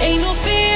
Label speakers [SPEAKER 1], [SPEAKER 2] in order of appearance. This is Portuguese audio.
[SPEAKER 1] E no fim